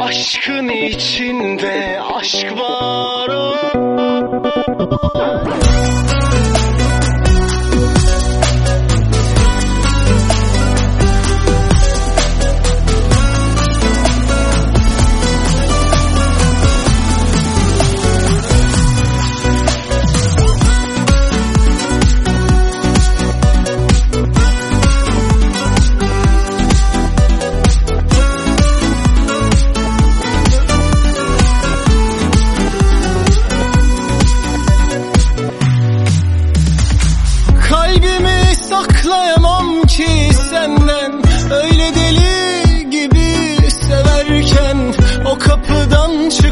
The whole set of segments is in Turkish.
Aşkın içinde aşk var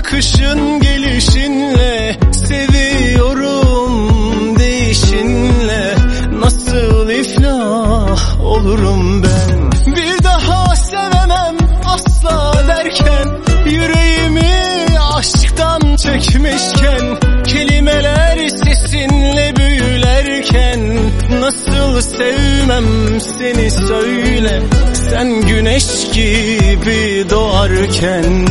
çıkışın gelişinle Seviyorum değişinle. Nasıl iflah olurum ben? Bir daha sevemem asla derken Yüreğimi aşktan çekmişken Kelimeler sesinle büyülerken Nasıl sevmem seni söyle. Sen güneş gibi doğarken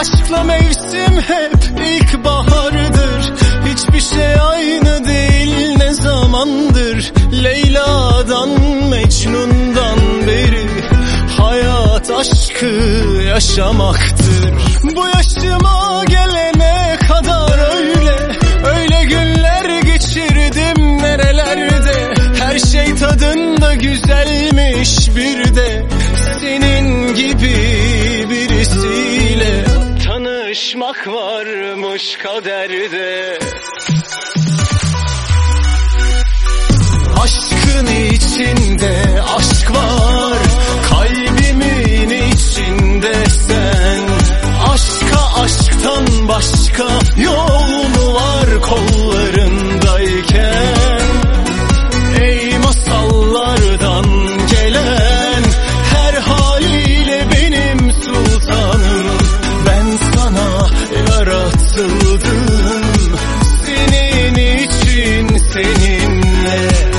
Aşkla mevsim hep ilkbahardır. Hiçbir şey aynı değil ne zamandır? Leyla'dan Mecnun'dan beri Hayat aşkı yaşamaktır. Bu yaşıma gelene kadar öyle Öyle günler geçirdim nerelerde? Her şey tadında güzelmiş bir de Senin gibi Tanışmak varmış kaderde yeah.